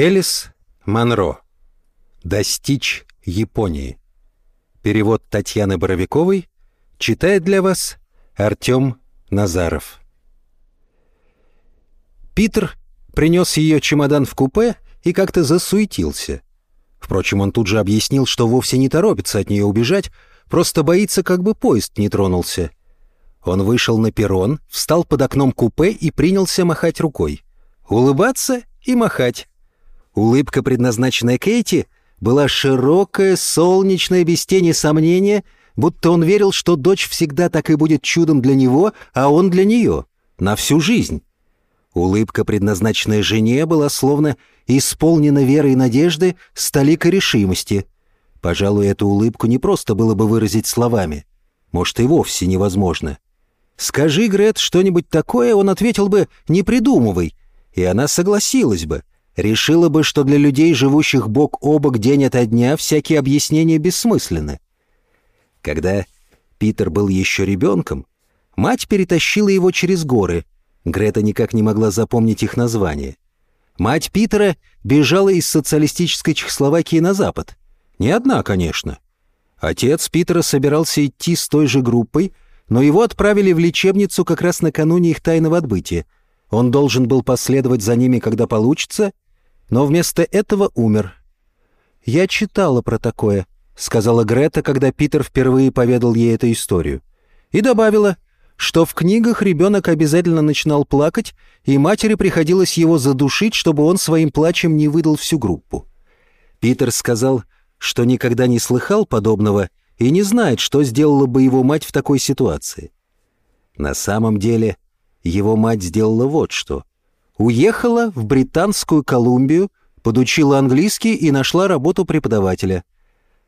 Элис Монро. «Достичь Японии». Перевод Татьяны Боровиковой читает для вас Артем Назаров. Питер принес ее чемодан в купе и как-то засуетился. Впрочем, он тут же объяснил, что вовсе не торопится от нее убежать, просто боится, как бы поезд не тронулся. Он вышел на перрон, встал под окном купе и принялся махать рукой. Улыбаться и махать. Улыбка, предназначенная Кейти, была широкая, солнечная, без тени сомнения, будто он верил, что дочь всегда так и будет чудом для него, а он для нее, на всю жизнь. Улыбка, предназначенная жене, была словно исполнена верой и надежды, столика решимости. Пожалуй, эту улыбку не просто было бы выразить словами. Может, и вовсе невозможно. «Скажи, Грет, что-нибудь такое», он ответил бы «не придумывай», и она согласилась бы, решила бы, что для людей, живущих бок о бок день ото дня, всякие объяснения бессмысленны. Когда Питер был еще ребенком, мать перетащила его через горы. Грета никак не могла запомнить их название. Мать Питера бежала из социалистической Чехословакии на запад. Не одна, конечно. Отец Питера собирался идти с той же группой, но его отправили в лечебницу как раз накануне их тайного отбытия. Он должен был последовать за ними, когда получится, но вместо этого умер. «Я читала про такое», — сказала Грета, когда Питер впервые поведал ей эту историю. И добавила, что в книгах ребенок обязательно начинал плакать, и матери приходилось его задушить, чтобы он своим плачем не выдал всю группу. Питер сказал, что никогда не слыхал подобного и не знает, что сделала бы его мать в такой ситуации. На самом деле, его мать сделала вот что. Уехала в Британскую Колумбию, подучила английский и нашла работу преподавателя.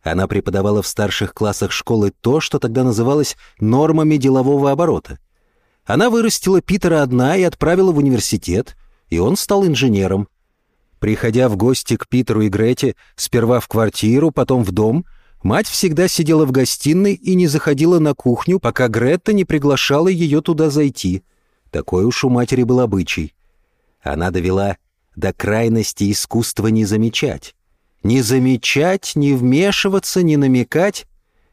Она преподавала в старших классах школы то, что тогда называлось нормами делового оборота. Она вырастила Питера одна и отправила в университет, и он стал инженером. Приходя в гости к Питеру и Грете, сперва в квартиру, потом в дом, мать всегда сидела в гостиной и не заходила на кухню, пока Грета не приглашала ее туда зайти. Такой уж у матери был обычай. Она довела до крайности искусства не замечать. Не замечать, не вмешиваться, не намекать,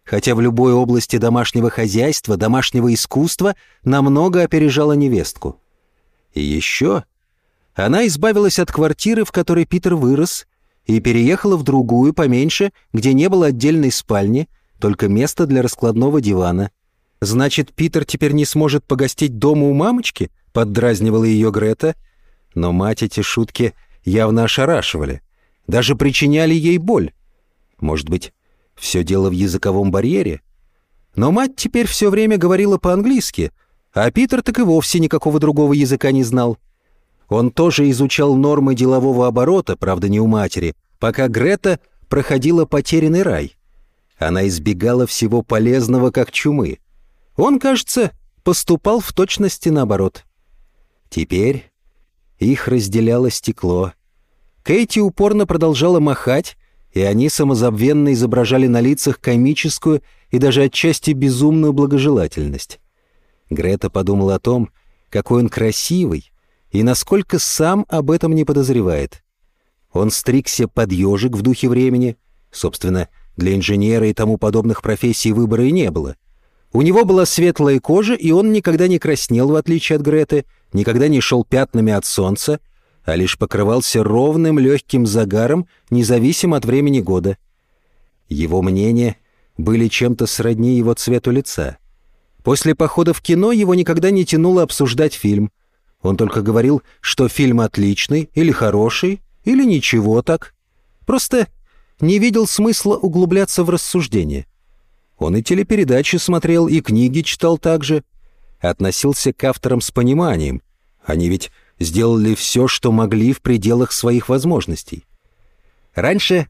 хотя в любой области домашнего хозяйства, домашнего искусства намного опережала невестку. И еще она избавилась от квартиры, в которой Питер вырос, и переехала в другую, поменьше, где не было отдельной спальни, только место для раскладного дивана. «Значит, Питер теперь не сможет погостить дома у мамочки?» — поддразнивала ее Грета — но мать эти шутки явно ошарашивали, даже причиняли ей боль. Может быть, все дело в языковом барьере? Но мать теперь все время говорила по-английски, а Питер так и вовсе никакого другого языка не знал. Он тоже изучал нормы делового оборота, правда не у матери, пока Грета проходила потерянный рай. Она избегала всего полезного, как чумы. Он, кажется, поступал в точности наоборот. Теперь их разделяло стекло. Кэти упорно продолжала махать, и они самозабвенно изображали на лицах комическую и даже отчасти безумную благожелательность. Грета подумала о том, какой он красивый, и насколько сам об этом не подозревает. Он стригся под ежик в духе времени. Собственно, для инженера и тому подобных профессий выбора и не было. У него была светлая кожа, и он никогда не краснел, в отличие от Греты, никогда не шел пятнами от солнца, а лишь покрывался ровным легким загаром, независимо от времени года. Его мнения были чем-то сродни его цвету лица. После похода в кино его никогда не тянуло обсуждать фильм. Он только говорил, что фильм отличный или хороший, или ничего так. Просто не видел смысла углубляться в рассуждения. Он и телепередачи смотрел, и книги читал также — относился к авторам с пониманием. Они ведь сделали все, что могли в пределах своих возможностей. Раньше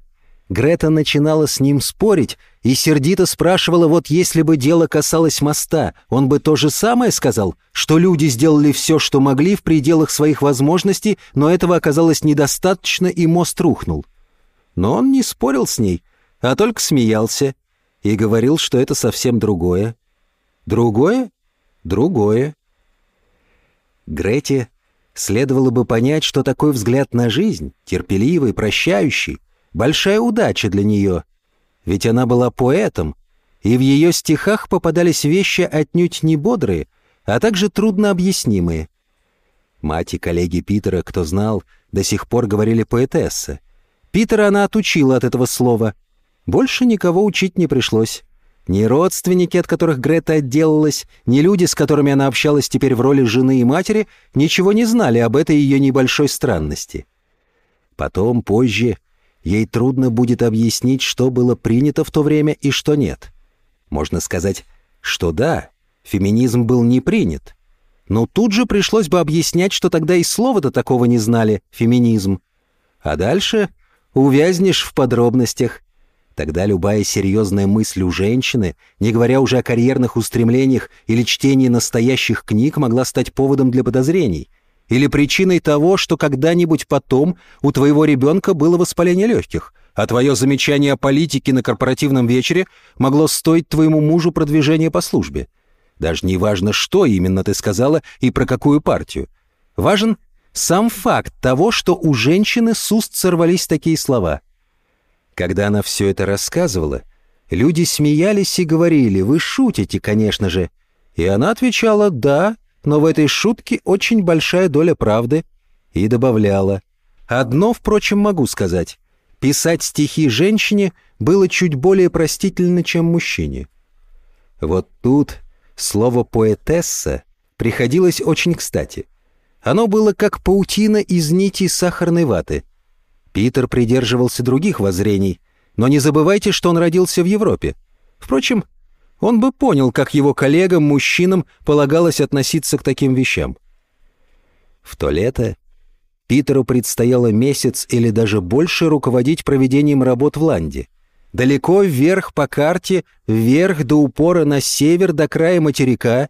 Грета начинала с ним спорить и сердито спрашивала, вот если бы дело касалось моста, он бы то же самое сказал, что люди сделали все, что могли в пределах своих возможностей, но этого оказалось недостаточно, и мост рухнул. Но он не спорил с ней, а только смеялся и говорил, что это совсем другое. Другое? Другое. Грете следовало бы понять, что такой взгляд на жизнь, терпеливый, прощающий, большая удача для нее. Ведь она была поэтом, и в ее стихах попадались вещи отнюдь не бодрые, а также трудно объяснимые. Мать и коллеги Питера, кто знал, до сих пор говорили поэтесса. Питера она отучила от этого слова. Больше никого учить не пришлось. Ни родственники, от которых Грета отделалась, ни люди, с которыми она общалась теперь в роли жены и матери, ничего не знали об этой ее небольшой странности. Потом, позже, ей трудно будет объяснить, что было принято в то время и что нет. Можно сказать, что да, феминизм был не принят. Но тут же пришлось бы объяснять, что тогда и слова-то такого не знали, феминизм. А дальше увязнешь в подробностях. Тогда любая серьезная мысль у женщины, не говоря уже о карьерных устремлениях или чтении настоящих книг, могла стать поводом для подозрений. Или причиной того, что когда-нибудь потом у твоего ребенка было воспаление легких, а твое замечание о политике на корпоративном вечере могло стоить твоему мужу продвижения по службе. Даже не важно, что именно ты сказала и про какую партию. Важен сам факт того, что у женщины с уст сорвались такие слова. Когда она все это рассказывала, люди смеялись и говорили, «Вы шутите, конечно же». И она отвечала «Да, но в этой шутке очень большая доля правды». И добавляла, «Одно, впрочем, могу сказать. Писать стихи женщине было чуть более простительно, чем мужчине». Вот тут слово «поэтесса» приходилось очень кстати — оно было как паутина из нитей сахарной ваты. Питер придерживался других воззрений, но не забывайте, что он родился в Европе. Впрочем, он бы понял, как его коллегам, мужчинам, полагалось относиться к таким вещам. В то лето Питеру предстояло месяц или даже больше руководить проведением работ в Ланде. Далеко вверх по карте, вверх до упора на север до края материка.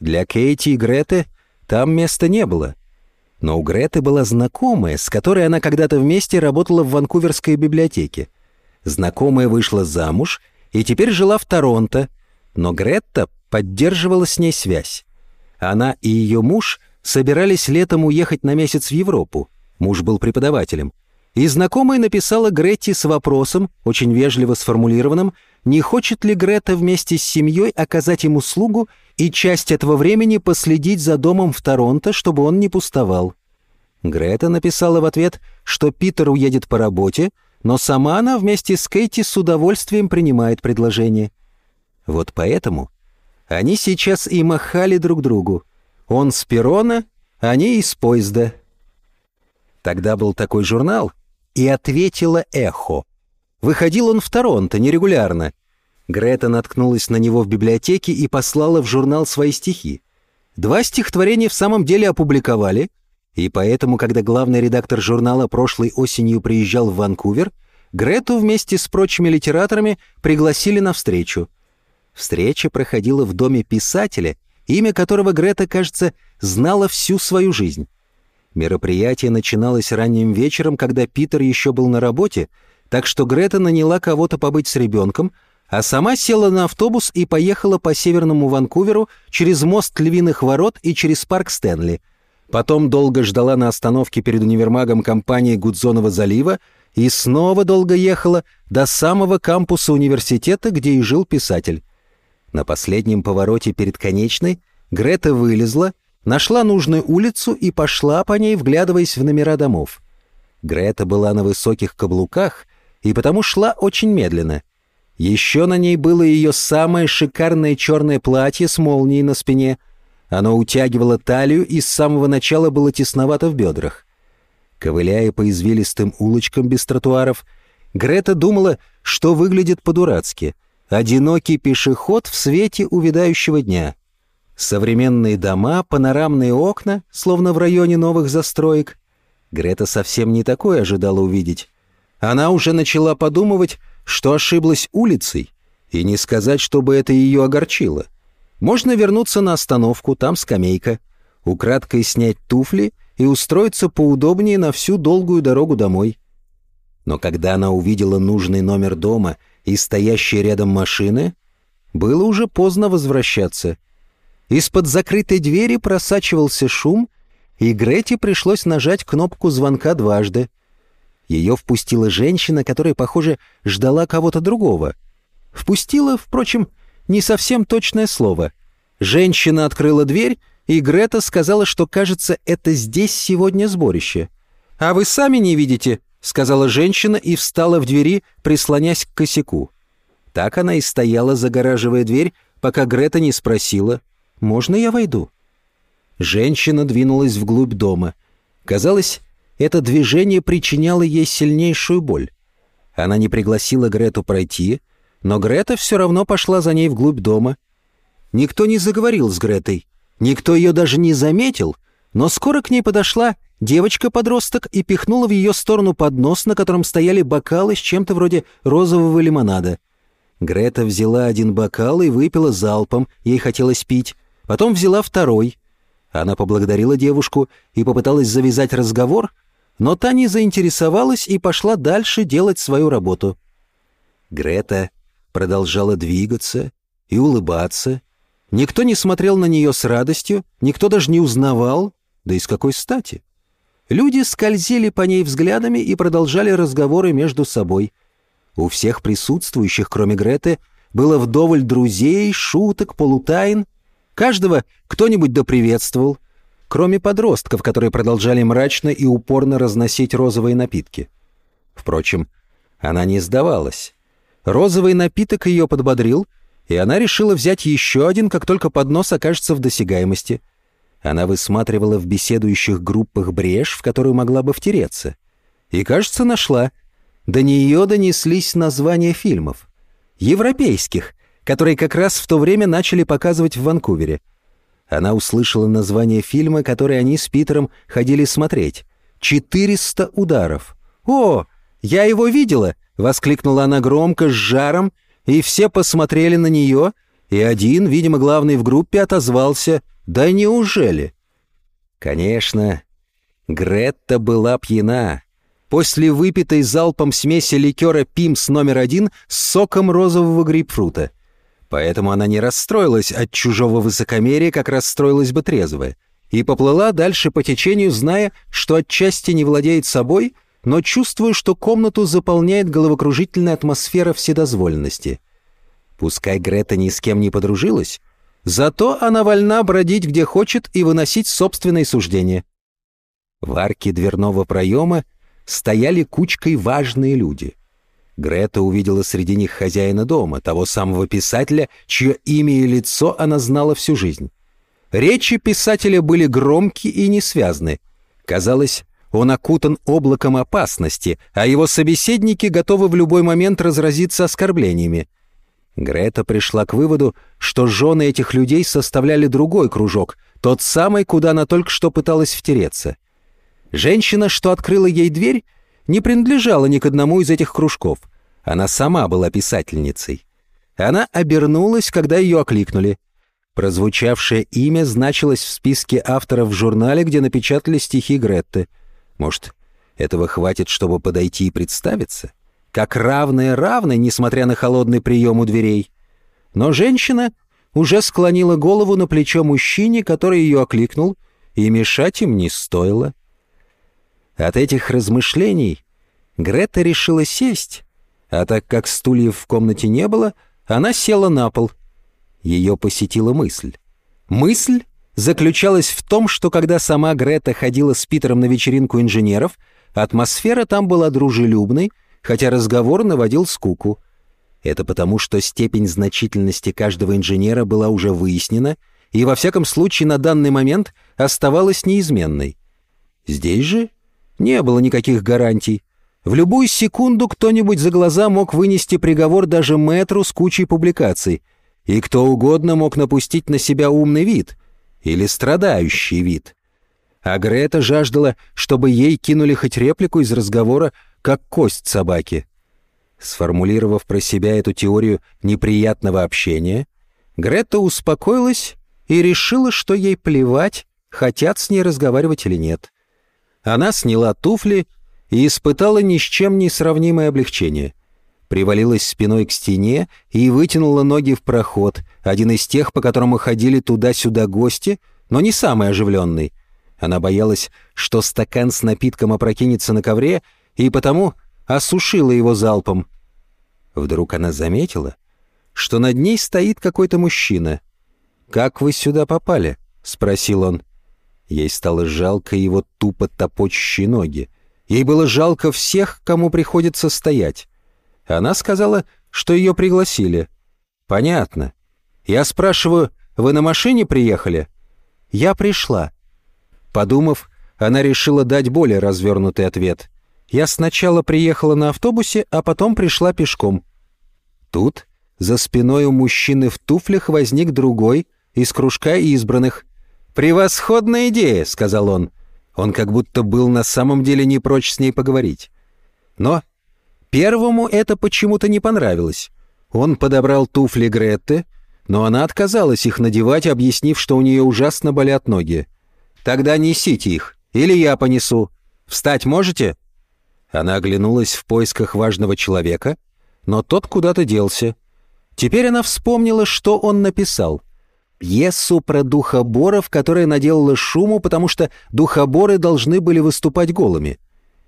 Для Кейти и Греты там места не было. Но у Греты была знакомая, с которой она когда-то вместе работала в Ванкуверской библиотеке. Знакомая вышла замуж и теперь жила в Торонто, но Гретта поддерживала с ней связь. Она и ее муж собирались летом уехать на месяц в Европу. Муж был преподавателем. И знакомая написала Гретте с вопросом, очень вежливо сформулированным, не хочет ли Грета вместе с семьей оказать им услугу и часть этого времени последить за домом в Торонто, чтобы он не пустовал. Грета написала в ответ, что Питер уедет по работе, но сама она вместе с Кейти с удовольствием принимает предложение. Вот поэтому они сейчас и махали друг другу. Он с перона, они из поезда. Тогда был такой журнал, и ответила «Эхо». Выходил он в Торонто нерегулярно. Грета наткнулась на него в библиотеке и послала в журнал свои стихи. Два стихотворения в самом деле опубликовали, и поэтому, когда главный редактор журнала прошлой осенью приезжал в Ванкувер, Грету вместе с прочими литераторами пригласили на встречу. Встреча проходила в доме писателя, имя которого Грета, кажется, знала всю свою жизнь. Мероприятие начиналось ранним вечером, когда Питер еще был на работе, так что Грета наняла кого-то побыть с ребенком, а сама села на автобус и поехала по северному Ванкуверу через мост Львиных ворот и через парк Стэнли. Потом долго ждала на остановке перед универмагом компании Гудзонова залива и снова долго ехала до самого кампуса университета, где и жил писатель. На последнем повороте перед конечной Грета вылезла, нашла нужную улицу и пошла по ней, вглядываясь в номера домов. Грета была на высоких каблуках — и потому шла очень медленно. Еще на ней было ее самое шикарное черное платье с молнией на спине. Оно утягивало талию и с самого начала было тесновато в бедрах. Ковыляя по извилистым улочкам без тротуаров, Грета думала, что выглядит по-дурацки. Одинокий пешеход в свете увядающего дня. Современные дома, панорамные окна, словно в районе новых застроек. Грета совсем не такое ожидала увидеть. Она уже начала подумывать, что ошиблась улицей, и не сказать, чтобы это ее огорчило. Можно вернуться на остановку, там скамейка, украдкой снять туфли и устроиться поудобнее на всю долгую дорогу домой. Но когда она увидела нужный номер дома и стоящие рядом машины, было уже поздно возвращаться. Из-под закрытой двери просачивался шум, и Грете пришлось нажать кнопку звонка дважды. Ее впустила женщина, которая, похоже, ждала кого-то другого. Впустила, впрочем, не совсем точное слово. Женщина открыла дверь, и Грета сказала, что, кажется, это здесь сегодня сборище. «А вы сами не видите?» — сказала женщина и встала в двери, прислонясь к косяку. Так она и стояла, загораживая дверь, пока Грета не спросила, «Можно я войду?» Женщина двинулась вглубь дома. Казалось, это движение причиняло ей сильнейшую боль. Она не пригласила Грету пройти, но Грета все равно пошла за ней вглубь дома. Никто не заговорил с Гретой, никто ее даже не заметил, но скоро к ней подошла девочка-подросток и пихнула в ее сторону поднос, на котором стояли бокалы с чем-то вроде розового лимонада. Грета взяла один бокал и выпила залпом, ей хотелось пить. Потом взяла второй. Она поблагодарила девушку и попыталась завязать разговор, но та не заинтересовалась и пошла дальше делать свою работу. Грета продолжала двигаться и улыбаться. Никто не смотрел на нее с радостью, никто даже не узнавал, да и с какой стати. Люди скользили по ней взглядами и продолжали разговоры между собой. У всех присутствующих, кроме Греты, было вдоволь друзей, шуток, полутайн. Каждого кто-нибудь доприветствовал, кроме подростков, которые продолжали мрачно и упорно разносить розовые напитки. Впрочем, она не сдавалась. Розовый напиток ее подбодрил, и она решила взять еще один, как только поднос окажется в досягаемости — она высматривала в беседующих группах брешь, в которую могла бы втереться. И, кажется, нашла. До нее донеслись названия фильмов. Европейских, которые как раз в то время начали показывать в Ванкувере. Она услышала название фильма, который они с Питером ходили смотреть. «Четыреста ударов». «О, я его видела!» — воскликнула она громко, с жаром, и все посмотрели на нее, и один, видимо, главный в группе, отозвался — да неужели? Конечно, Гретта была пьяна. После выпитой залпом смеси ликера «Пимс» номер один с соком розового грейпфрута. Поэтому она не расстроилась от чужого высокомерия, как расстроилась бы трезвая, и поплыла дальше по течению, зная, что отчасти не владеет собой, но чувствуя, что комнату заполняет головокружительная атмосфера вседозволенности. Пускай Грета ни с кем не подружилась, Зато она вольна бродить где хочет и выносить собственные суждения. В арке дверного проема стояли кучкой важные люди. Грета увидела среди них хозяина дома, того самого писателя, чье имя и лицо она знала всю жизнь. Речи писателя были громкие и несвязны. Казалось, он окутан облаком опасности, а его собеседники готовы в любой момент разразиться оскорблениями. Грета пришла к выводу, что жены этих людей составляли другой кружок, тот самый, куда она только что пыталась втереться. Женщина, что открыла ей дверь, не принадлежала ни к одному из этих кружков. Она сама была писательницей. Она обернулась, когда ее окликнули. Прозвучавшее имя значилось в списке авторов в журнале, где напечатали стихи Гретты. Может, этого хватит, чтобы подойти и представиться? — как равное равной, несмотря на холодный прием у дверей. Но женщина уже склонила голову на плечо мужчине, который ее окликнул, и мешать им не стоило. От этих размышлений Грета решила сесть, а так как стульев в комнате не было, она села на пол. Ее посетила мысль. Мысль заключалась в том, что когда сама Грета ходила с Питером на вечеринку инженеров, атмосфера там была дружелюбной, хотя разговор наводил скуку. Это потому, что степень значительности каждого инженера была уже выяснена и, во всяком случае, на данный момент оставалась неизменной. Здесь же не было никаких гарантий. В любую секунду кто-нибудь за глаза мог вынести приговор даже мэтру с кучей публикаций, и кто угодно мог напустить на себя умный вид или страдающий вид. А Грета жаждала, чтобы ей кинули хоть реплику из разговора как кость собаки. Сформулировав про себя эту теорию неприятного общения, Грета успокоилась и решила, что ей плевать, хотят с ней разговаривать или нет. Она сняла туфли и испытала ни с чем не сравнимое облегчение. Привалилась спиной к стене и вытянула ноги в проход, один из тех, по которому ходили туда-сюда гости, но не самый оживленный. Она боялась, что стакан с напитком опрокинется на ковре, и потому осушила его залпом. Вдруг она заметила, что над ней стоит какой-то мужчина. «Как вы сюда попали?» — спросил он. Ей стало жалко его тупо топочущие ноги. Ей было жалко всех, кому приходится стоять. Она сказала, что ее пригласили. «Понятно. Я спрашиваю, вы на машине приехали?» «Я пришла». Подумав, она решила дать более развернутый ответ. «Я сначала приехала на автобусе, а потом пришла пешком». Тут за спиной у мужчины в туфлях возник другой из кружка избранных. «Превосходная идея», — сказал он. Он как будто был на самом деле не прочь с ней поговорить. Но первому это почему-то не понравилось. Он подобрал туфли Гретты, но она отказалась их надевать, объяснив, что у нее ужасно болят ноги. «Тогда несите их, или я понесу. Встать можете?» Она оглянулась в поисках важного человека, но тот куда-то делся. Теперь она вспомнила, что он написал. Пьесу про духоборов, которая наделала шуму, потому что духоборы должны были выступать голыми.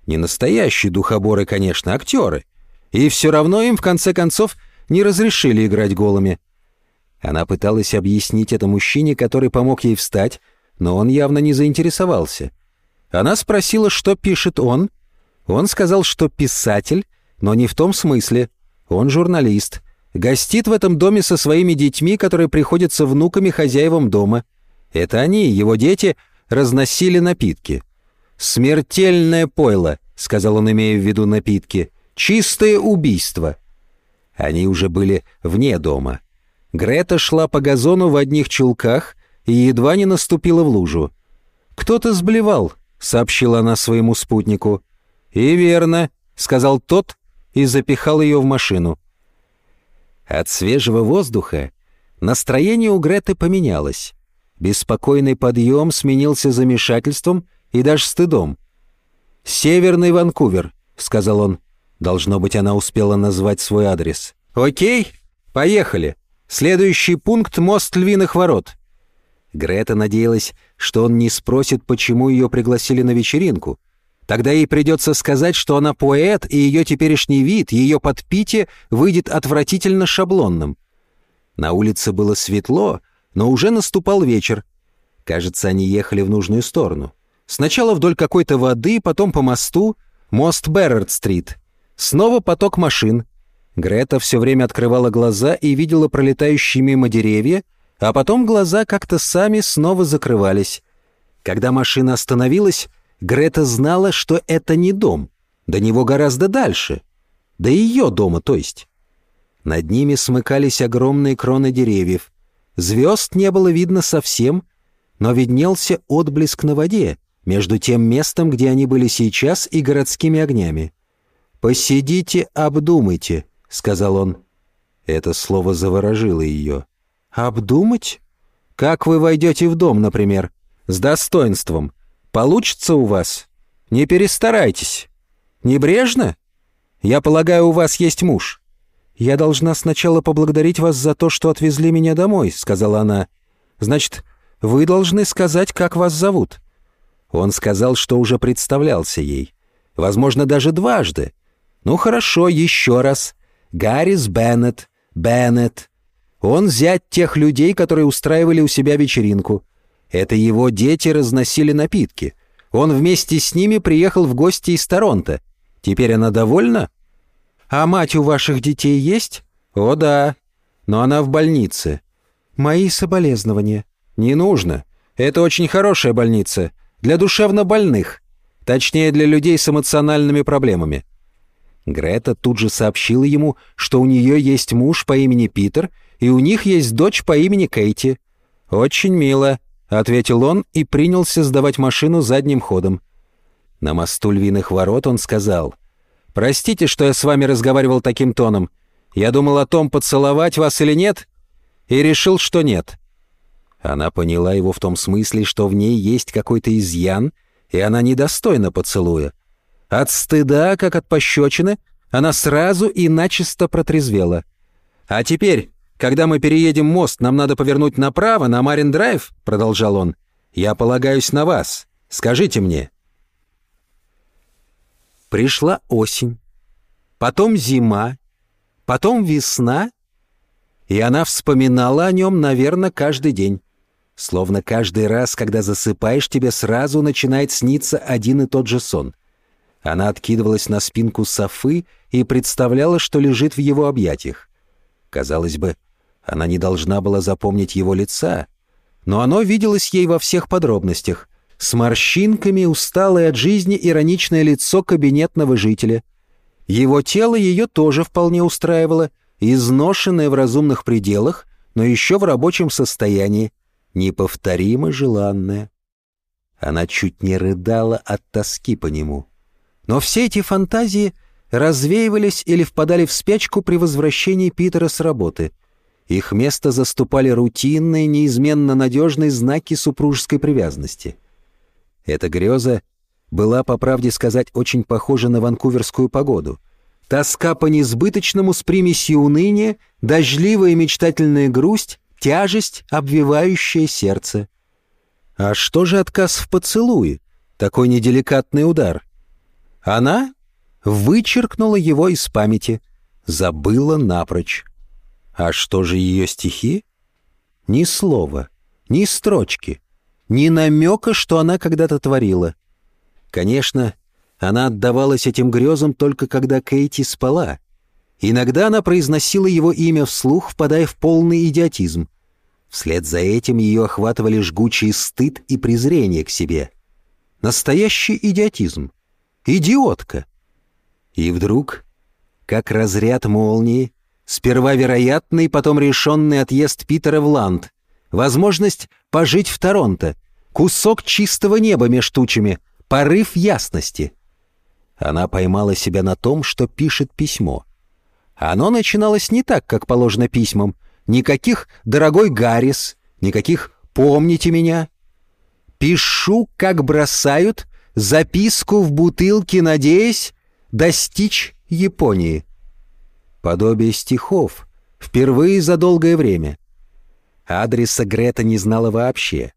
Не настоящие духоборы, конечно, актеры. И все равно им, в конце концов, не разрешили играть голыми. Она пыталась объяснить это мужчине, который помог ей встать, но он явно не заинтересовался. Она спросила, что пишет он. Он сказал, что писатель, но не в том смысле. Он журналист. Гостит в этом доме со своими детьми, которые приходятся внуками хозяевам дома. Это они, его дети, разносили напитки. «Смертельное пойло», — сказал он, имея в виду напитки. «Чистое убийство». Они уже были вне дома. Грета шла по газону в одних чулках и едва не наступила в лужу. «Кто-то сблевал», — сообщила она своему спутнику. «И верно», — сказал тот и запихал ее в машину. От свежего воздуха настроение у Греты поменялось. Беспокойный подъем сменился замешательством и даже стыдом. «Северный Ванкувер», — сказал он. Должно быть, она успела назвать свой адрес. «Окей, поехали. Следующий пункт — мост Львиных ворот». Грета надеялась, что он не спросит, почему ее пригласили на вечеринку. Тогда ей придется сказать, что она поэт, и ее теперешний вид, ее подпитие выйдет отвратительно шаблонным. На улице было светло, но уже наступал вечер. Кажется, они ехали в нужную сторону. Сначала вдоль какой-то воды, потом по мосту, мост Беррард-стрит. Снова поток машин. Грета все время открывала глаза и видела пролетающие мимо деревья, а потом глаза как-то сами снова закрывались. Когда машина остановилась, Грета знала, что это не дом, до него гораздо дальше. До ее дома, то есть. Над ними смыкались огромные кроны деревьев. Звезд не было видно совсем, но виднелся отблеск на воде между тем местом, где они были сейчас, и городскими огнями. «Посидите, обдумайте», — сказал он. Это слово заворожило ее. «Обдумать? Как вы войдете в дом, например? С достоинством, Получится у вас? Не перестарайтесь. Небрежно? Я полагаю, у вас есть муж». «Я должна сначала поблагодарить вас за то, что отвезли меня домой», — сказала она. «Значит, вы должны сказать, как вас зовут». Он сказал, что уже представлялся ей. Возможно, даже дважды. «Ну хорошо, еще раз. Гаррис Беннет. Беннет. Он зять тех людей, которые устраивали у себя вечеринку. Это его дети разносили напитки. Он вместе с ними приехал в гости из Торонто. Теперь она довольна? А мать у ваших детей есть? О да. Но она в больнице. Мои соболезнования. Не нужно. Это очень хорошая больница. Для душевнобольных. Точнее, для людей с эмоциональными проблемами. Грета тут же сообщила ему, что у нее есть муж по имени Питер, и у них есть дочь по имени Кейти. Очень мило. — ответил он и принялся сдавать машину задним ходом. На мосту львиных ворот он сказал, «Простите, что я с вами разговаривал таким тоном. Я думал о том, поцеловать вас или нет, и решил, что нет». Она поняла его в том смысле, что в ней есть какой-то изъян, и она недостойна поцелуя. От стыда, как от пощечины, она сразу и начисто протрезвела. «А теперь «Когда мы переедем мост, нам надо повернуть направо, на Марин-драйв», — продолжал он. «Я полагаюсь на вас. Скажите мне». Пришла осень, потом зима, потом весна, и она вспоминала о нем, наверное, каждый день. Словно каждый раз, когда засыпаешь, тебе сразу начинает сниться один и тот же сон. Она откидывалась на спинку Софы и представляла, что лежит в его объятиях. Казалось бы, она не должна была запомнить его лица, но оно виделось ей во всех подробностях. С морщинками, усталое от жизни ироничное лицо кабинетного жителя. Его тело ее тоже вполне устраивало, изношенное в разумных пределах, но еще в рабочем состоянии, неповторимо желанное. Она чуть не рыдала от тоски по нему. Но все эти фантазии развеивались или впадали в спячку при возвращении Питера с работы. Их место заступали рутинные, неизменно надежные знаки супружеской привязанности. Эта греза была, по правде сказать, очень похожа на ванкуверскую погоду. Тоска по несбыточному с примесью уныния, дождливая мечтательная грусть, тяжесть, обвивающая сердце. А что же отказ в поцелуе? Такой неделикатный удар. Она вычеркнула его из памяти, забыла напрочь. А что же ее стихи? Ни слова, ни строчки, ни намека, что она когда-то творила. Конечно, она отдавалась этим грезам только когда Кейти спала — Иногда она произносила его имя вслух, впадая в полный идиотизм. Вслед за этим ее охватывали жгучий стыд и презрение к себе. Настоящий идиотизм. Идиотка. И вдруг, как разряд молнии, сперва вероятный, потом решенный отъезд Питера в Ланд, возможность пожить в Торонто, кусок чистого неба меж тучами, порыв ясности. Она поймала себя на том, что пишет письмо. Оно начиналось не так, как положено письмам. Никаких «дорогой Гаррис», никаких «помните меня». Пишу, как бросают, записку в бутылке, надеясь достичь Японии. Подобие стихов, впервые за долгое время. Адреса Грета не знала вообще.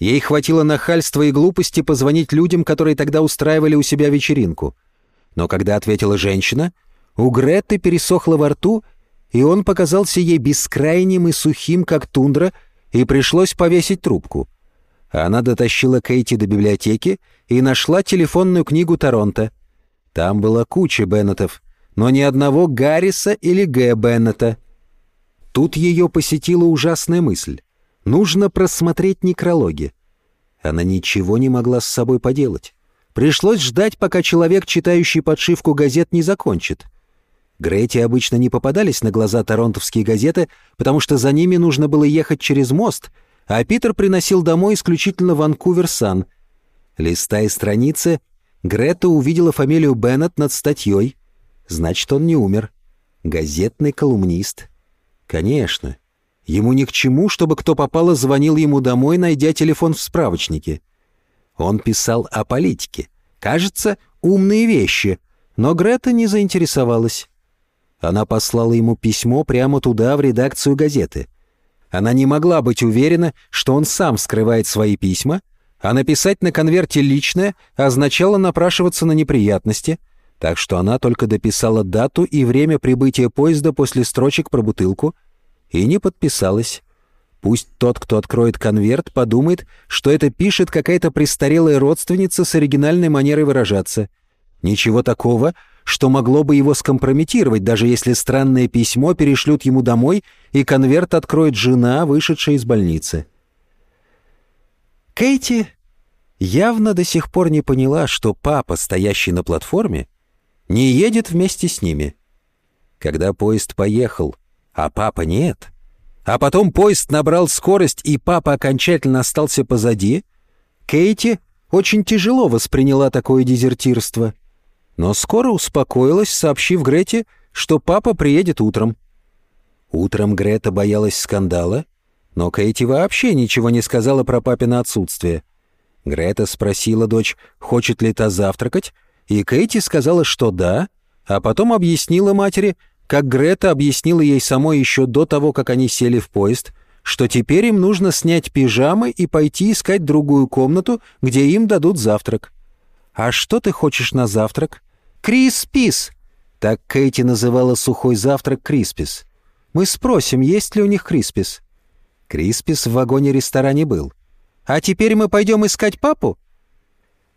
Ей хватило нахальства и глупости позвонить людям, которые тогда устраивали у себя вечеринку. Но когда ответила женщина — у Греты пересохло во рту, и он показался ей бескрайним и сухим, как тундра, и пришлось повесить трубку. Она дотащила Кейти до библиотеки и нашла телефонную книгу Торонто. Там была куча Беннетов, но ни одного Гарриса или Г. Беннета. Тут ее посетила ужасная мысль. Нужно просмотреть некрологи. Она ничего не могла с собой поделать. Пришлось ждать, пока человек, читающий подшивку газет, не закончит — Грете обычно не попадались на глаза торонтовские газеты, потому что за ними нужно было ехать через мост, а Питер приносил домой исключительно Ванкувер Сан. Листая страницы, Грета увидела фамилию Беннет над статьей. Значит, он не умер. Газетный колумнист. Конечно. Ему ни к чему, чтобы кто попало звонил ему домой, найдя телефон в справочнике. Он писал о политике. Кажется, умные вещи, но Грета не заинтересовалась. Она послала ему письмо прямо туда, в редакцию газеты. Она не могла быть уверена, что он сам скрывает свои письма, а написать на конверте «личное» означало напрашиваться на неприятности, так что она только дописала дату и время прибытия поезда после строчек про бутылку и не подписалась. Пусть тот, кто откроет конверт, подумает, что это пишет какая-то престарелая родственница с оригинальной манерой выражаться. Ничего такого, что могло бы его скомпрометировать, даже если странное письмо перешлют ему домой и конверт откроет жена, вышедшая из больницы. Кейти явно до сих пор не поняла, что папа, стоящий на платформе, не едет вместе с ними. Когда поезд поехал, а папа нет, а потом поезд набрал скорость, и папа окончательно остался позади, Кейти очень тяжело восприняла такое дезертирство — но скоро успокоилась, сообщив Грете, что папа приедет утром. Утром Грета боялась скандала, но Кейти вообще ничего не сказала про папино отсутствие. Грета спросила дочь, хочет ли та завтракать, и Кейти сказала, что да, а потом объяснила матери, как Грета объяснила ей самой еще до того, как они сели в поезд, что теперь им нужно снять пижамы и пойти искать другую комнату, где им дадут завтрак. «А что ты хочешь на завтрак?» «Криспис!» Так Кейти называла сухой завтрак Криспис. «Мы спросим, есть ли у них Криспис?» Криспис в вагоне-ресторане был. «А теперь мы пойдем искать папу?»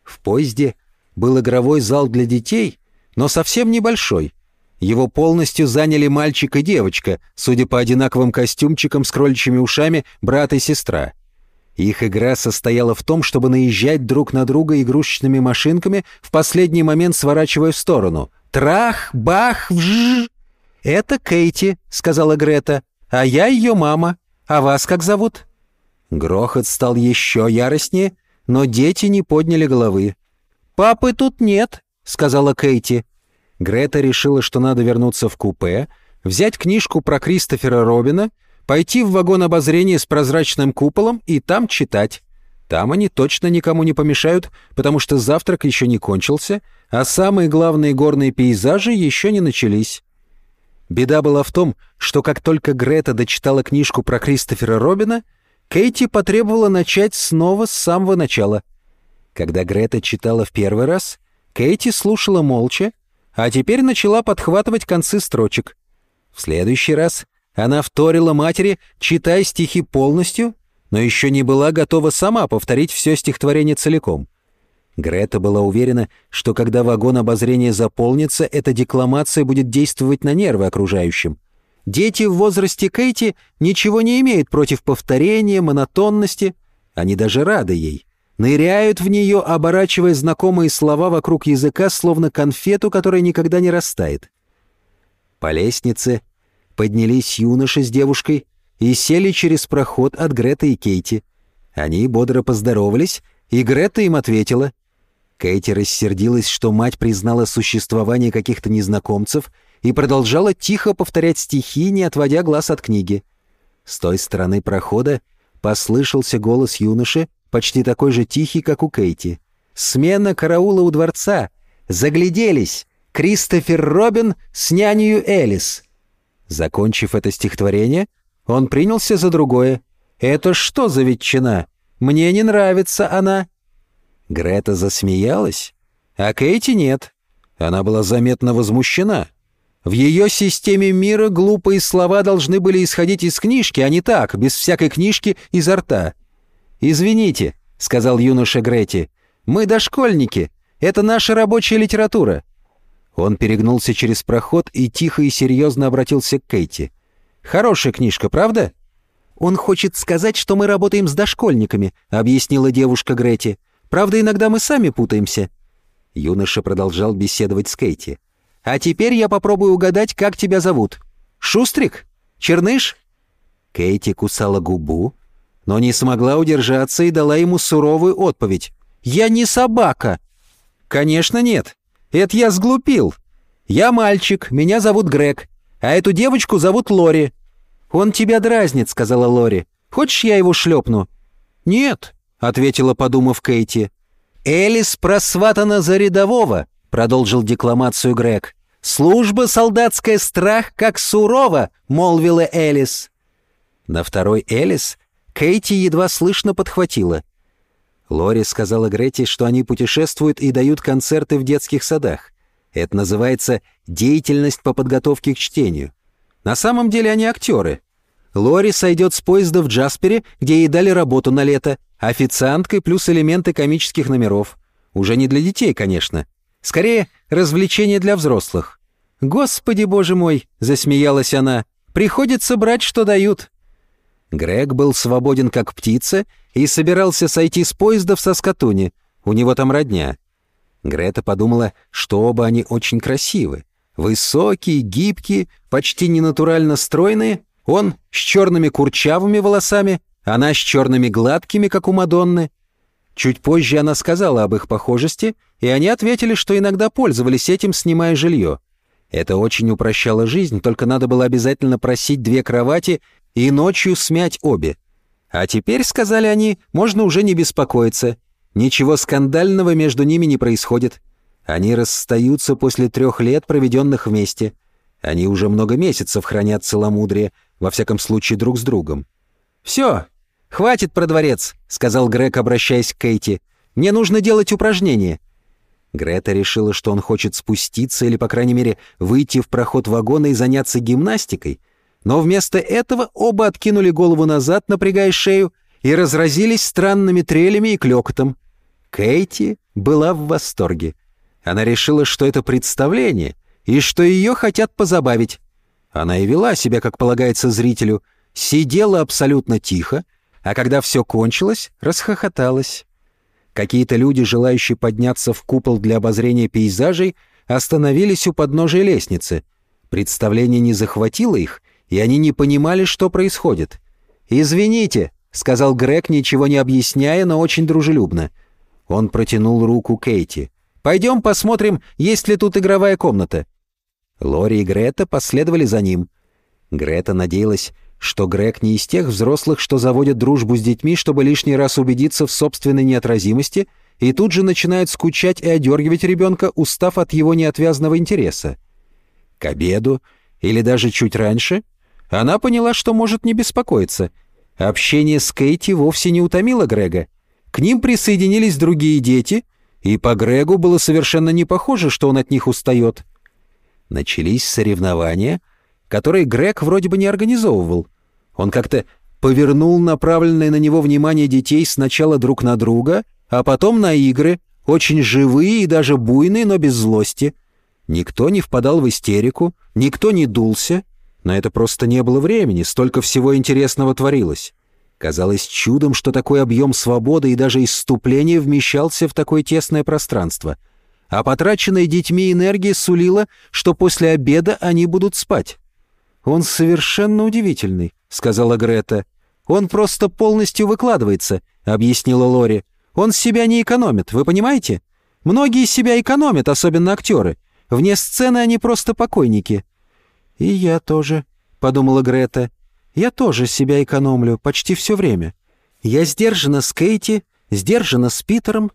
В поезде был игровой зал для детей, но совсем небольшой. Его полностью заняли мальчик и девочка, судя по одинаковым костюмчикам с кроличьими ушами, брат и сестра. Их игра состояла в том, чтобы наезжать друг на друга игрушечными машинками, в последний момент сворачивая в сторону. «Трах! Бах! Вжж!» «Это Кейти», — сказала Грета, — «а я ее мама. А вас как зовут?» Грохот стал еще яростнее, но дети не подняли головы. «Папы тут нет», — сказала Кейти. Грета решила, что надо вернуться в купе, взять книжку про Кристофера Робина, пойти в вагон обозрения с прозрачным куполом и там читать. Там они точно никому не помешают, потому что завтрак еще не кончился, а самые главные горные пейзажи еще не начались. Беда была в том, что как только Грета дочитала книжку про Кристофера Робина, Кейти потребовала начать снова с самого начала. Когда Грета читала в первый раз, Кейти слушала молча, а теперь начала подхватывать концы строчек. В следующий раз она вторила матери, читая стихи полностью, но еще не была готова сама повторить все стихотворение целиком. Грета была уверена, что когда вагон обозрения заполнится, эта декламация будет действовать на нервы окружающим. Дети в возрасте Кейти ничего не имеют против повторения, монотонности, они даже рады ей ныряют в нее, оборачивая знакомые слова вокруг языка, словно конфету, которая никогда не растает. По лестнице поднялись юноша с девушкой и сели через проход от Греты и Кейти. Они бодро поздоровались, и Грета им ответила. Кейти рассердилась, что мать признала существование каких-то незнакомцев и продолжала тихо повторять стихи, не отводя глаз от книги. С той стороны прохода послышался голос юноши, почти такой же тихий, как у Кейти. «Смена караула у дворца! Загляделись! Кристофер Робин с нянею Элис!» Закончив это стихотворение, он принялся за другое. «Это что за ветчина? Мне не нравится она!» Грета засмеялась, а Кейти нет. Она была заметно возмущена. В ее системе мира глупые слова должны были исходить из книжки, а не так, без всякой книжки изо рта. «Извините», — сказал юноша Грети, — «мы дошкольники. Это наша рабочая литература». Он перегнулся через проход и тихо и серьезно обратился к Кейти. «Хорошая книжка, правда?» «Он хочет сказать, что мы работаем с дошкольниками», — объяснила девушка Грети. «Правда, иногда мы сами путаемся». Юноша продолжал беседовать с Кейти. «А теперь я попробую угадать, как тебя зовут. Шустрик? Черныш?» Кейти кусала губу, но не смогла удержаться и дала ему суровую отповедь. «Я не собака!» «Конечно нет. Это я сглупил. Я мальчик, меня зовут Грег, а эту девочку зовут Лори». «Он тебя дразнит», — сказала Лори. «Хочешь, я его шлепну?» «Нет», — ответила, подумав Кейти. «Элис просватана за рядового», — продолжил декламацию Грег. «Служба солдатская страх как сурова», — молвила Элис. На второй Элис Кейти едва слышно подхватила. Лори сказала Грете, что они путешествуют и дают концерты в детских садах. Это называется «деятельность по подготовке к чтению». На самом деле они актеры. Лори сойдет с поезда в Джаспере, где ей дали работу на лето, официанткой плюс элементы комических номеров. Уже не для детей, конечно. Скорее, развлечение для взрослых. «Господи, боже мой!» — засмеялась она. «Приходится брать, что дают. Грег был свободен как птица и собирался сойти с поезда в Саскатуне. У него там родня. Грета подумала, что оба они очень красивы. Высокие, гибкие, почти ненатурально стройные. Он с черными курчавыми волосами, она с черными гладкими, как у Мадонны. Чуть позже она сказала об их похожести, и они ответили, что иногда пользовались этим, снимая жилье. Это очень упрощало жизнь, только надо было обязательно просить две кровати и ночью смять обе. А теперь, сказали они, можно уже не беспокоиться. Ничего скандального между ними не происходит. Они расстаются после трех лет, проведенных вместе. Они уже много месяцев хранят целомудрие, во всяком случае друг с другом. «Все, хватит про дворец», — сказал Грег, обращаясь к Кейти. «Мне нужно делать упражнение». Грета решила, что он хочет спуститься или, по крайней мере, выйти в проход вагона и заняться гимнастикой, но вместо этого оба откинули голову назад, напрягая шею, и разразились странными трелями и клёкотом. Кейти была в восторге. Она решила, что это представление, и что ее хотят позабавить. Она и вела себя, как полагается зрителю, сидела абсолютно тихо, а когда все кончилось, расхохоталась. Какие-то люди, желающие подняться в купол для обозрения пейзажей, остановились у подножия лестницы. Представление не захватило их, и они не понимали, что происходит. «Извините», — сказал Грег, ничего не объясняя, но очень дружелюбно. Он протянул руку Кейти. «Пойдем посмотрим, есть ли тут игровая комната». Лори и Грета последовали за ним. Грета надеялась, что Грег не из тех взрослых, что заводят дружбу с детьми, чтобы лишний раз убедиться в собственной неотразимости, и тут же начинают скучать и одергивать ребенка, устав от его неотвязного интереса. К обеду, или даже чуть раньше, она поняла, что может не беспокоиться. Общение с Кейти вовсе не утомило Грега. К ним присоединились другие дети, и по Грегу было совершенно не похоже, что он от них устает. Начались соревнования — который Грег вроде бы не организовывал. Он как-то повернул направленное на него внимание детей сначала друг на друга, а потом на игры, очень живые и даже буйные, но без злости. Никто не впадал в истерику, никто не дулся. но это просто не было времени, столько всего интересного творилось. Казалось чудом, что такой объем свободы и даже исступления вмещался в такое тесное пространство. А потраченная детьми энергия сулила, что после обеда они будут спать. «Он совершенно удивительный», — сказала Грета. «Он просто полностью выкладывается», — объяснила Лори. «Он себя не экономит, вы понимаете? Многие себя экономят, особенно актеры. Вне сцены они просто покойники». «И я тоже», — подумала Грета. «Я тоже себя экономлю почти все время. Я сдержана с Кейти, сдержана с Питером».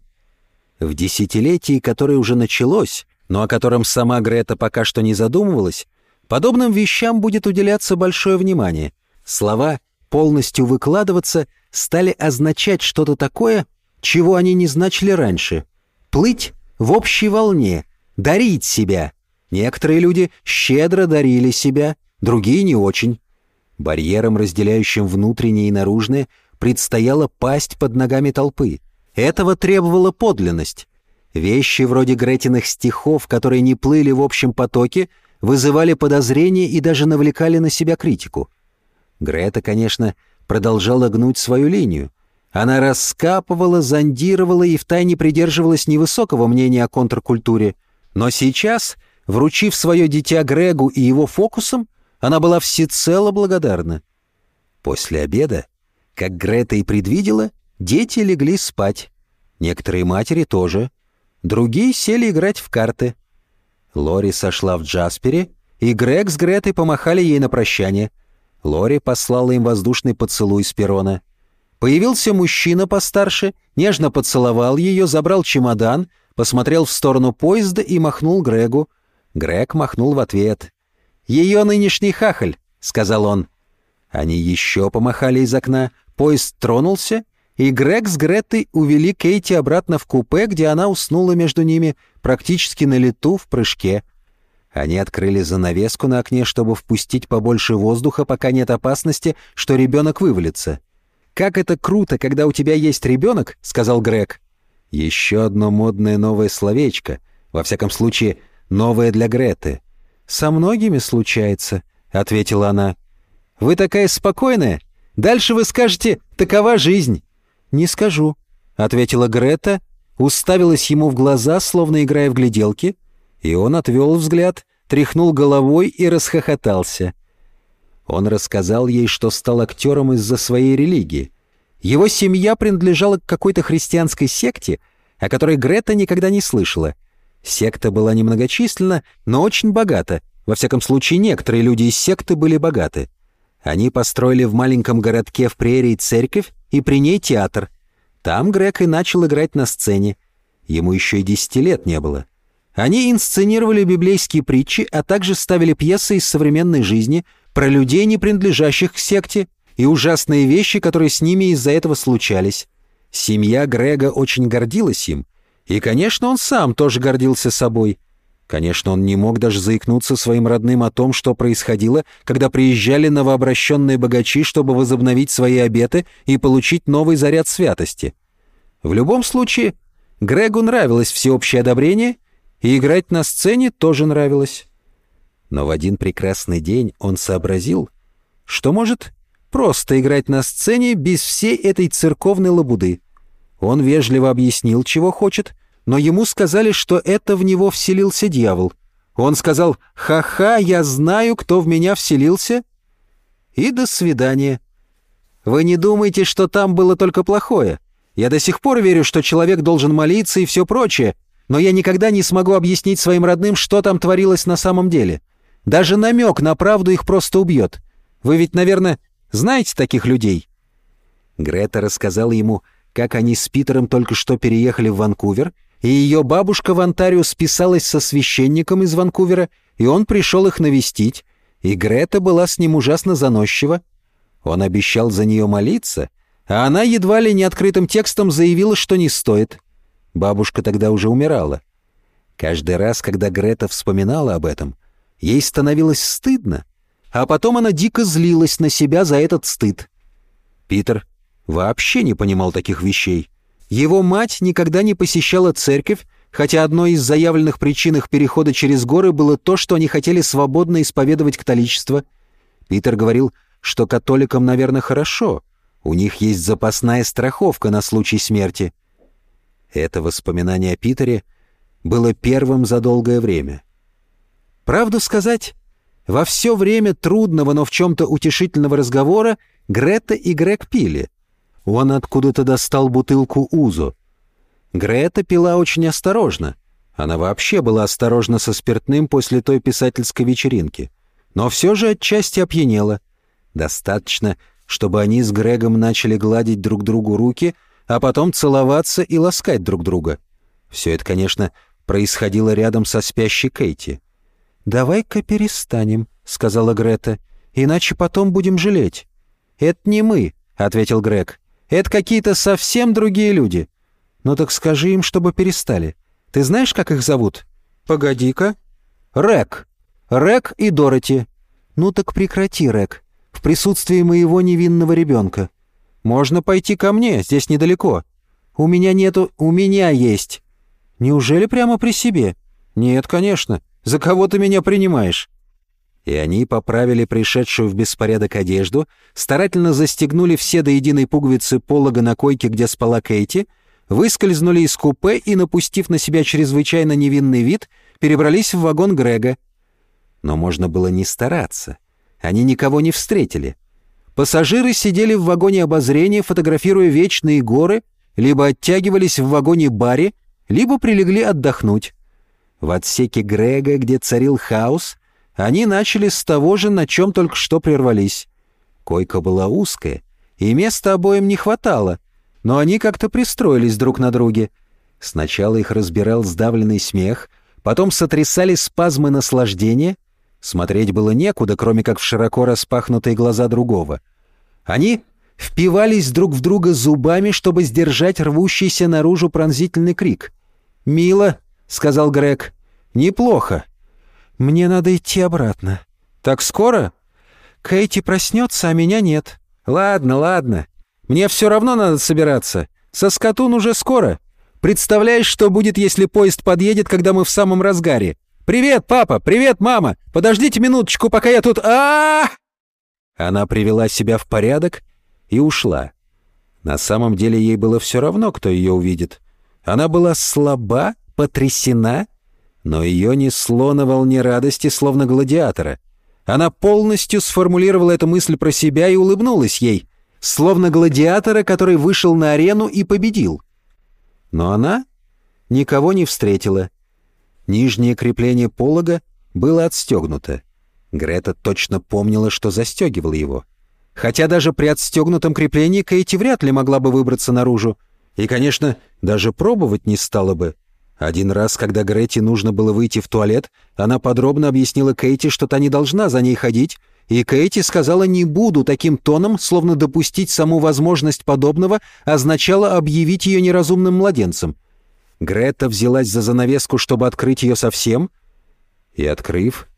В десятилетии, которое уже началось, но о котором сама Грета пока что не задумывалась, Подобным вещам будет уделяться большое внимание. Слова «полностью выкладываться» стали означать что-то такое, чего они не значили раньше. Плыть в общей волне, дарить себя. Некоторые люди щедро дарили себя, другие не очень. Барьером, разделяющим внутреннее и наружное, предстояло пасть под ногами толпы. Этого требовала подлинность. Вещи вроде Гретиных стихов, которые не плыли в общем потоке, вызывали подозрения и даже навлекали на себя критику. Грета, конечно, продолжала гнуть свою линию. Она раскапывала, зондировала и втайне придерживалась невысокого мнения о контркультуре. Но сейчас, вручив свое дитя Грегу и его фокусам, она была всецело благодарна. После обеда, как Грета и предвидела, дети легли спать. Некоторые матери тоже. Другие сели играть в карты — Лори сошла в Джаспере, и Грег с Гретой помахали ей на прощание. Лори послала им воздушный поцелуй с перона. Появился мужчина постарше, нежно поцеловал ее, забрал чемодан, посмотрел в сторону поезда и махнул Грегу. Грег махнул в ответ. «Ее нынешний хахаль», — сказал он. Они еще помахали из окна, поезд тронулся, и Грег с Гретой увели Кейти обратно в купе, где она уснула между ними, практически на лету в прыжке. Они открыли занавеску на окне, чтобы впустить побольше воздуха, пока нет опасности, что ребенок вывалится. «Как это круто, когда у тебя есть ребенок», — сказал Грег. Еще одно модное новое словечко, во всяком случае, новое для Греты. «Со многими случается», — ответила она. «Вы такая спокойная. Дальше вы скажете «такова жизнь». «Не скажу», — ответила Грета, уставилась ему в глаза, словно играя в гляделки, и он отвел взгляд, тряхнул головой и расхохотался. Он рассказал ей, что стал актером из-за своей религии. Его семья принадлежала к какой-то христианской секте, о которой Грета никогда не слышала. Секта была немногочисленна, но очень богата. Во всяком случае, некоторые люди из секты были богаты. Они построили в маленьком городке в прерии церковь и при ней театр. Там Грег и начал играть на сцене. Ему еще и десяти лет не было. Они инсценировали библейские притчи, а также ставили пьесы из современной жизни про людей, не принадлежащих к секте, и ужасные вещи, которые с ними из-за этого случались. Семья Грега очень гордилась им, и, конечно, он сам тоже гордился собой. Конечно, он не мог даже заикнуться своим родным о том, что происходило, когда приезжали новообращенные богачи, чтобы возобновить свои обеты и получить новый заряд святости. В любом случае, Грегу нравилось всеобщее одобрение, и играть на сцене тоже нравилось. Но в один прекрасный день он сообразил, что может просто играть на сцене без всей этой церковной лабуды. Он вежливо объяснил, чего хочет, но ему сказали, что это в него вселился дьявол. Он сказал «Ха-ха, я знаю, кто в меня вселился». И до свидания. Вы не думайте, что там было только плохое. Я до сих пор верю, что человек должен молиться и все прочее, но я никогда не смогу объяснить своим родным, что там творилось на самом деле. Даже намек на правду их просто убьет. Вы ведь, наверное, знаете таких людей?» Грета рассказала ему, как они с Питером только что переехали в Ванкувер, и ее бабушка в Онтарио списалась со священником из Ванкувера, и он пришел их навестить, и Грета была с ним ужасно заносчива. Он обещал за нее молиться, а она едва ли не открытым текстом заявила, что не стоит. Бабушка тогда уже умирала. Каждый раз, когда Грета вспоминала об этом, ей становилось стыдно, а потом она дико злилась на себя за этот стыд. Питер вообще не понимал таких вещей. Его мать никогда не посещала церковь, хотя одной из заявленных причин их перехода через горы было то, что они хотели свободно исповедовать католичество. Питер говорил, что католикам, наверное, хорошо. У них есть запасная страховка на случай смерти. Это воспоминание о Питере было первым за долгое время. Правду сказать, во все время трудного, но в чем-то утешительного разговора Грета и Грег пили — он откуда-то достал бутылку Узу. Грета пила очень осторожно. Она вообще была осторожна со спиртным после той писательской вечеринки. Но все же отчасти опьянела. Достаточно, чтобы они с Грегом начали гладить друг другу руки, а потом целоваться и ласкать друг друга. Все это, конечно, происходило рядом со спящей Кейти. «Давай-ка перестанем», — сказала Грета, — «иначе потом будем жалеть». «Это не мы», — ответил Грег. Это какие-то совсем другие люди. Ну так скажи им, чтобы перестали. Ты знаешь, как их зовут? Погоди-ка. Рек. Рек и Дороти. Ну так прекрати, Рек. В присутствии моего невинного ребенка. Можно пойти ко мне, здесь недалеко. У меня нету... У меня есть. Неужели прямо при себе? Нет, конечно. За кого ты меня принимаешь? и они поправили пришедшую в беспорядок одежду, старательно застегнули все до единой пуговицы полога на койке, где спала Кейти, выскользнули из купе и, напустив на себя чрезвычайно невинный вид, перебрались в вагон Грега. Но можно было не стараться. Они никого не встретили. Пассажиры сидели в вагоне обозрения, фотографируя вечные горы, либо оттягивались в вагоне-баре, либо прилегли отдохнуть. В отсеке Грега, где царил хаос, они начали с того же, на чем только что прервались. Койка была узкая, и места обоим не хватало, но они как-то пристроились друг на друге. Сначала их разбирал сдавленный смех, потом сотрясали спазмы наслаждения. Смотреть было некуда, кроме как в широко распахнутые глаза другого. Они впивались друг в друга зубами, чтобы сдержать рвущийся наружу пронзительный крик. «Мило», — сказал Грег, — «неплохо». «Мне надо идти обратно». «Так скоро?» «Кейти проснется, а меня нет». «Ладно, ладно. Мне все равно надо собираться. Соскатун уже скоро. Представляешь, что будет, если поезд подъедет, когда мы в самом разгаре? Привет, папа! Привет, мама! Подождите минуточку, пока я тут... а, Она привела себя в порядок и ушла. На самом деле ей было все равно, кто ее увидит. Она была слаба, потрясена но ее несло на волне радости, словно гладиатора. Она полностью сформулировала эту мысль про себя и улыбнулась ей, словно гладиатора, который вышел на арену и победил. Но она никого не встретила. Нижнее крепление полога было отстегнуто. Грета точно помнила, что застегивал его. Хотя даже при отстегнутом креплении Кейти вряд ли могла бы выбраться наружу. И, конечно, даже пробовать не стала бы. Один раз, когда Гретти нужно было выйти в туалет, она подробно объяснила Кейти, что та не должна за ней ходить, и Кэти сказала «не буду» таким тоном, словно допустить саму возможность подобного означало объявить ее неразумным младенцем. Грета взялась за занавеску, чтобы открыть ее совсем, и, открыв,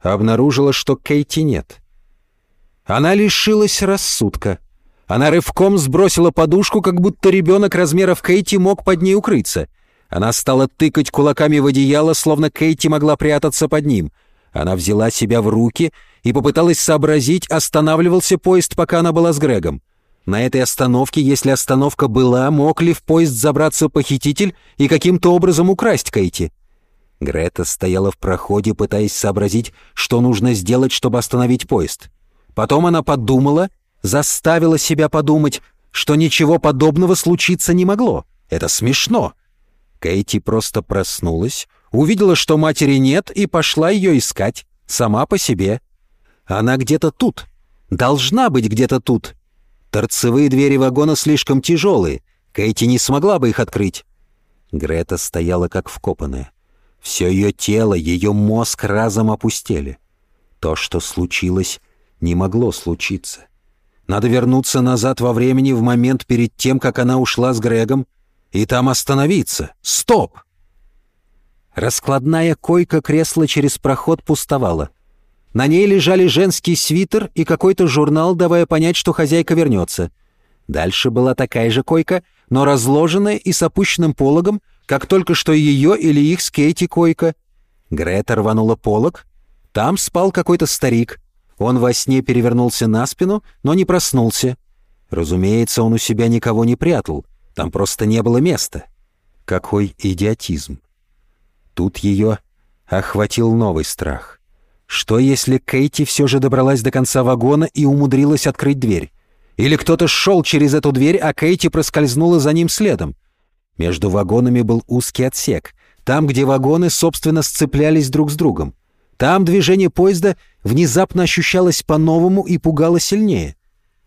обнаружила, что Кейти нет. Она лишилась рассудка. Она рывком сбросила подушку, как будто ребенок размеров Кейти мог под ней укрыться. Она стала тыкать кулаками в одеяло, словно Кейти могла прятаться под ним. Она взяла себя в руки и попыталась сообразить, останавливался поезд, пока она была с Грегом. На этой остановке, если остановка была, мог ли в поезд забраться похититель и каким-то образом украсть Кейти? Грета стояла в проходе, пытаясь сообразить, что нужно сделать, чтобы остановить поезд. Потом она подумала, заставила себя подумать, что ничего подобного случиться не могло. Это смешно. Кейти просто проснулась, увидела, что матери нет, и пошла ее искать, сама по себе. Она где-то тут. Должна быть где-то тут. Торцевые двери вагона слишком тяжелые. Кейти не смогла бы их открыть. Грета стояла как вкопанная. Все ее тело, ее мозг разом опустели. То, что случилось, не могло случиться. Надо вернуться назад во времени в момент перед тем, как она ушла с Грегом, и там остановиться. Стоп! Раскладная койка кресла через проход пустовала. На ней лежали женский свитер и какой-то журнал, давая понять, что хозяйка вернется. Дальше была такая же койка, но разложенная и с опущенным пологом, как только что ее или их с Кейти койка. Грета рванула полог. Там спал какой-то старик. Он во сне перевернулся на спину, но не проснулся. Разумеется, он у себя никого не прятал. Там просто не было места. Какой идиотизм. Тут ее охватил новый страх. Что если Кейти все же добралась до конца вагона и умудрилась открыть дверь? Или кто-то шел через эту дверь, а Кейти проскользнула за ним следом? Между вагонами был узкий отсек, там, где вагоны, собственно, сцеплялись друг с другом. Там движение поезда внезапно ощущалось по-новому и пугало сильнее.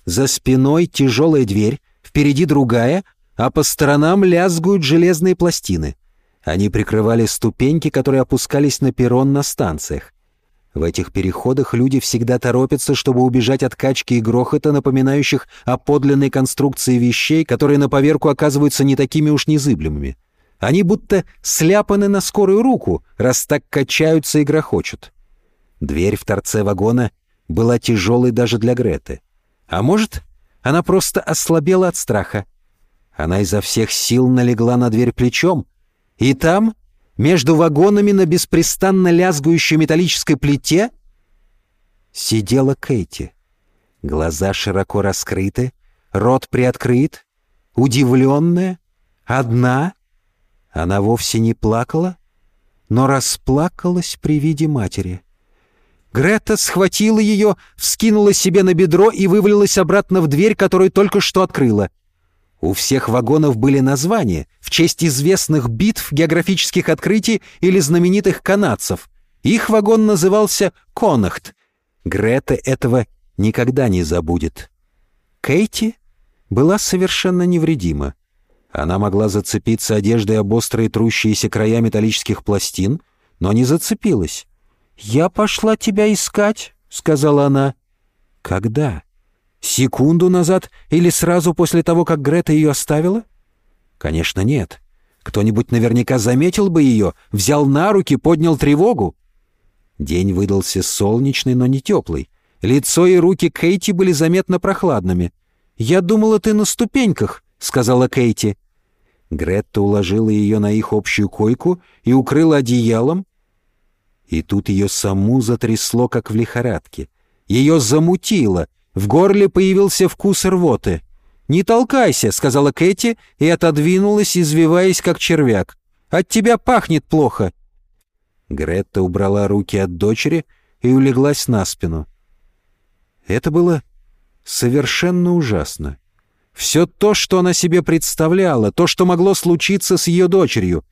За спиной тяжелая дверь, впереди другая, а по сторонам лязгают железные пластины. Они прикрывали ступеньки, которые опускались на перрон на станциях. В этих переходах люди всегда торопятся, чтобы убежать от качки и грохота, напоминающих о подлинной конструкции вещей, которые на поверку оказываются не такими уж незыблемыми. Они будто сляпаны на скорую руку, раз так качаются и грохочут. Дверь в торце вагона была тяжелой даже для Греты. А может, она просто ослабела от страха. Она изо всех сил налегла на дверь плечом, и там, между вагонами на беспрестанно лязгующей металлической плите, сидела Кейти. Глаза широко раскрыты, рот приоткрыт, удивленная, одна. Она вовсе не плакала, но расплакалась при виде матери. Грета схватила ее, вскинула себе на бедро и вывалилась обратно в дверь, которую только что открыла. У всех вагонов были названия в честь известных битв, географических открытий или знаменитых канадцев. Их вагон назывался «Конахт». Грета этого никогда не забудет. Кейти была совершенно невредима. Она могла зацепиться одеждой об острые трущиеся края металлических пластин, но не зацепилась. «Я пошла тебя искать», — сказала она. «Когда?» Секунду назад или сразу после того, как Грета ее оставила? Конечно, нет. Кто-нибудь наверняка заметил бы ее, взял на руки, поднял тревогу. День выдался солнечный, но не теплый. Лицо и руки Кейти были заметно прохладными. «Я думала, ты на ступеньках», — сказала Кейти. Гретта уложила ее на их общую койку и укрыла одеялом. И тут ее саму затрясло, как в лихорадке. Ее замутило, в горле появился вкус рвоты. «Не толкайся», — сказала Кэти и отодвинулась, извиваясь, как червяк. «От тебя пахнет плохо». Гретта убрала руки от дочери и улеглась на спину. Это было совершенно ужасно. Все то, что она себе представляла, то, что могло случиться с ее дочерью.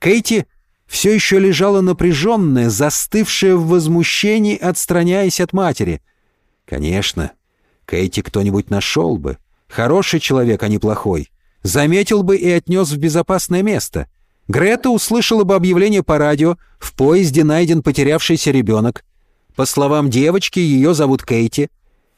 Кейти все еще лежала напряженная, застывшая в возмущении, отстраняясь от матери. Конечно, Кэти кто-нибудь нашел бы. Хороший человек, а не плохой. Заметил бы и отнес в безопасное место. Грета услышала бы объявление по радио «В поезде найден потерявшийся ребенок». По словам девочки, ее зовут Кейти.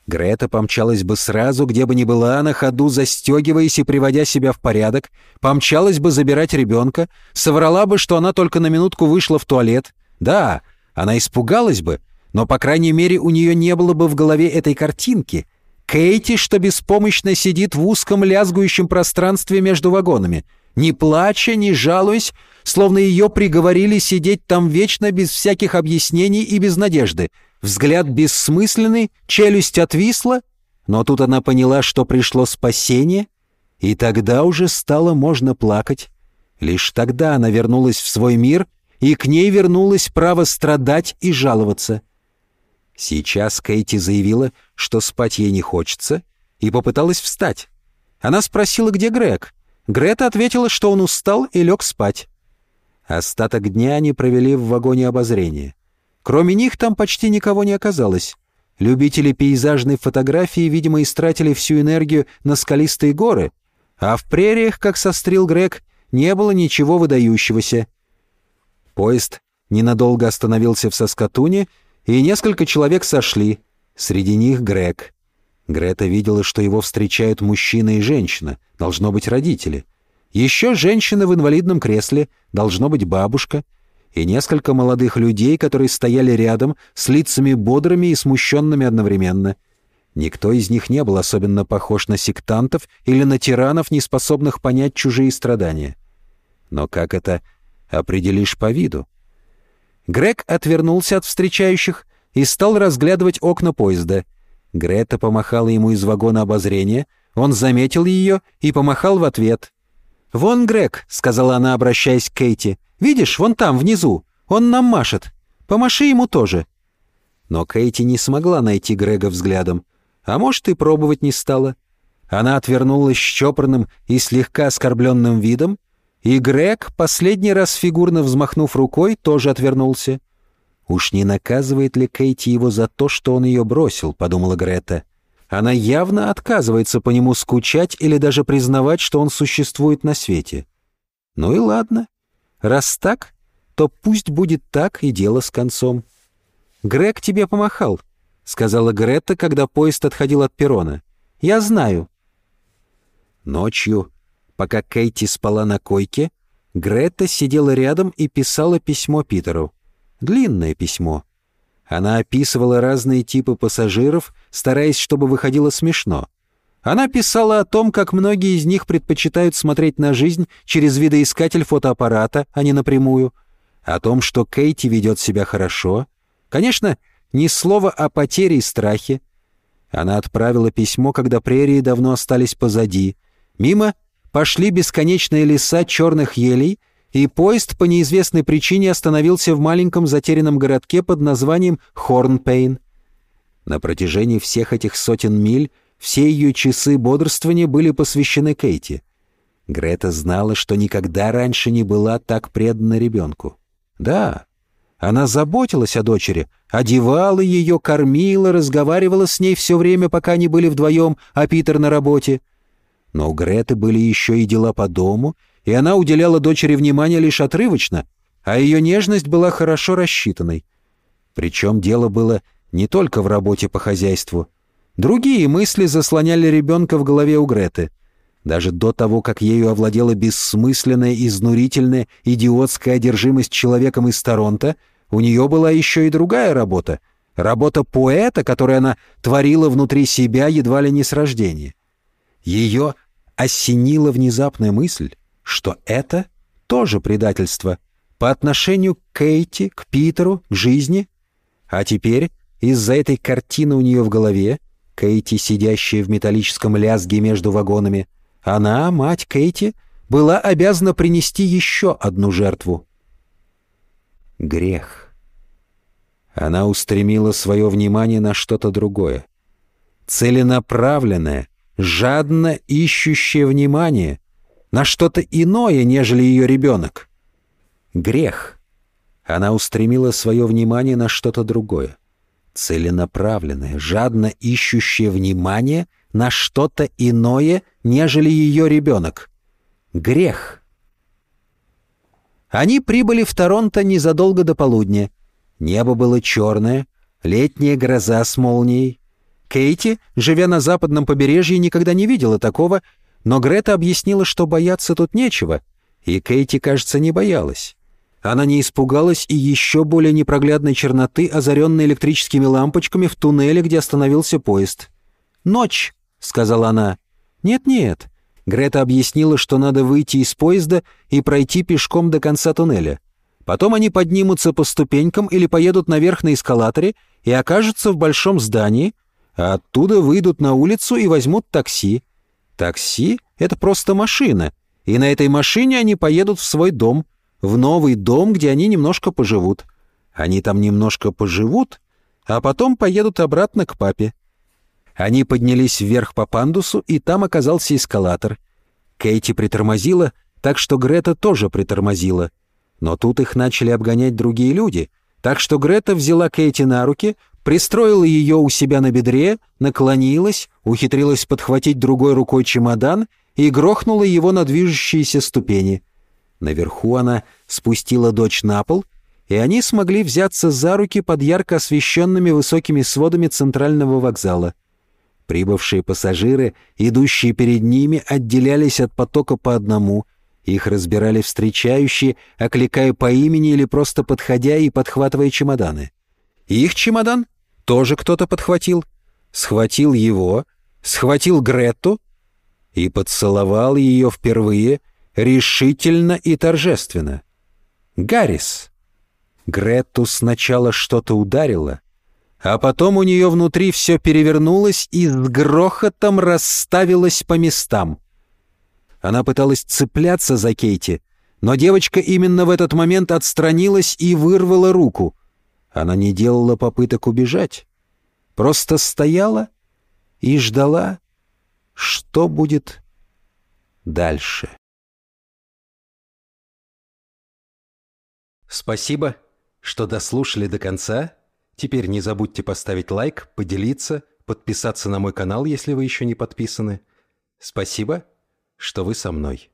Грета помчалась бы сразу, где бы ни была, на ходу застегиваясь и приводя себя в порядок, помчалась бы забирать ребенка, соврала бы, что она только на минутку вышла в туалет. Да, она испугалась бы, но, по крайней мере, у нее не было бы в голове этой картинки. Кейти, что беспомощно сидит в узком лязгующем пространстве между вагонами, не плача, не жалуясь, словно ее приговорили сидеть там вечно без всяких объяснений и без надежды — Взгляд бессмысленный, челюсть отвисла, но тут она поняла, что пришло спасение, и тогда уже стало можно плакать. Лишь тогда она вернулась в свой мир, и к ней вернулось право страдать и жаловаться. Сейчас Кейти заявила, что спать ей не хочется, и попыталась встать. Она спросила, где Грег. Грета ответила, что он устал и лег спать. Остаток дня они провели в вагоне обозрения. Кроме них там почти никого не оказалось. Любители пейзажной фотографии, видимо, истратили всю энергию на скалистые горы, а в прериях, как сострил Грег, не было ничего выдающегося. Поезд ненадолго остановился в Соскатуне, и несколько человек сошли, среди них Грег. Грета видела, что его встречают мужчина и женщина, должно быть родители. Еще женщина в инвалидном кресле, должно быть бабушка — и несколько молодых людей, которые стояли рядом, с лицами бодрыми и смущенными одновременно. Никто из них не был особенно похож на сектантов или на тиранов, не способных понять чужие страдания. Но как это определишь по виду? Грег отвернулся от встречающих и стал разглядывать окна поезда. Грета помахала ему из вагона обозрения, он заметил ее и помахал в ответ. «Вон Грег», — сказала она, обращаясь к Кейти, Видишь, вон там, внизу. Он нам машет. Помаши ему тоже». Но Кейти не смогла найти Грега взглядом. А может, и пробовать не стала. Она отвернулась с чопорным и слегка оскорбленным видом, и Грег, последний раз фигурно взмахнув рукой, тоже отвернулся. «Уж не наказывает ли Кейти его за то, что он ее бросил?» — подумала Грета. Она явно отказывается по нему скучать или даже признавать, что он существует на свете. Ну и ладно. Раз так, то пусть будет так и дело с концом. «Грег тебе помахал», — сказала Гретта, когда поезд отходил от перрона. «Я знаю». Ночью, пока Кейти спала на койке, Гретта сидела рядом и писала письмо Питеру. Длинное письмо. Она описывала разные типы пассажиров, стараясь, чтобы выходило смешно. Она писала о том, как многие из них предпочитают смотреть на жизнь через видоискатель фотоаппарата, а не напрямую. О том, что Кейти ведет себя хорошо. Конечно, ни слова о потере и страхе. Она отправила письмо, когда прерии давно остались позади. Мимо пошли бесконечные леса черных елей, и поезд по неизвестной причине остановился в маленьком затерянном городке под названием Хорнпейн. На протяжении всех этих сотен миль все ее часы бодрствования были посвящены Кейти. Грета знала, что никогда раньше не была так предана ребенку. Да, она заботилась о дочери, одевала ее, кормила, разговаривала с ней все время, пока они были вдвоем, а Питер на работе. Но у Греты были еще и дела по дому, и она уделяла дочери внимание лишь отрывочно, а ее нежность была хорошо рассчитанной. Причем дело было не только в работе по хозяйству. Другие мысли заслоняли ребенка в голове у Греты. Даже до того, как ею овладела бессмысленная, изнурительная, идиотская одержимость человеком из Торонто, у нее была еще и другая работа. Работа поэта, которую она творила внутри себя едва ли не с рождения. Ее осенила внезапная мысль, что это тоже предательство по отношению к Кейти, к Питеру, к жизни. А теперь из-за этой картины у нее в голове Кейти, сидящая в металлическом лязге между вагонами, она, мать Кейти, была обязана принести еще одну жертву. Грех. Она устремила свое внимание на что-то другое. Целенаправленное, жадно ищущее внимание, на что-то иное, нежели ее ребенок. Грех. Она устремила свое внимание на что-то другое целенаправленное, жадно ищущее внимание на что-то иное, нежели ее ребенок. Грех. Они прибыли в Торонто незадолго до полудня. Небо было черное, Летняя гроза с молнией. Кейти, живя на западном побережье, никогда не видела такого, но Грета объяснила, что бояться тут нечего, и Кейти, кажется, не боялась. Она не испугалась и еще более непроглядной черноты, озаренной электрическими лампочками в туннеле, где остановился поезд. «Ночь», — сказала она. «Нет-нет». Грета объяснила, что надо выйти из поезда и пройти пешком до конца туннеля. Потом они поднимутся по ступенькам или поедут наверх на эскалаторе и окажутся в большом здании, а оттуда выйдут на улицу и возьмут такси. Такси — это просто машина, и на этой машине они поедут в свой дом, в новый дом, где они немножко поживут. Они там немножко поживут, а потом поедут обратно к папе. Они поднялись вверх по пандусу, и там оказался эскалатор. Кейти притормозила, так что Грета тоже притормозила — но тут их начали обгонять другие люди, так что Грета взяла Кейти на руки, пристроила ее у себя на бедре, наклонилась, ухитрилась подхватить другой рукой чемодан и грохнула его на движущиеся ступени. Наверху она спустила дочь на пол, и они смогли взяться за руки под ярко освещенными высокими сводами центрального вокзала. Прибывшие пассажиры, идущие перед ними, отделялись от потока по одному — их разбирали встречающие, окликая по имени или просто подходя и подхватывая чемоданы. Их чемодан тоже кто-то подхватил. Схватил его, схватил Грету и поцеловал ее впервые решительно и торжественно. Гаррис. Грету сначала что-то ударило, а потом у нее внутри все перевернулось и с грохотом расставилось по местам — она пыталась цепляться за Кейти, но девочка именно в этот момент отстранилась и вырвала руку. Она не делала попыток убежать, просто стояла и ждала, что будет дальше. Спасибо, что дослушали до конца. Теперь не забудьте поставить лайк, поделиться, подписаться на мой канал, если вы еще не подписаны. Спасибо что вы со мной.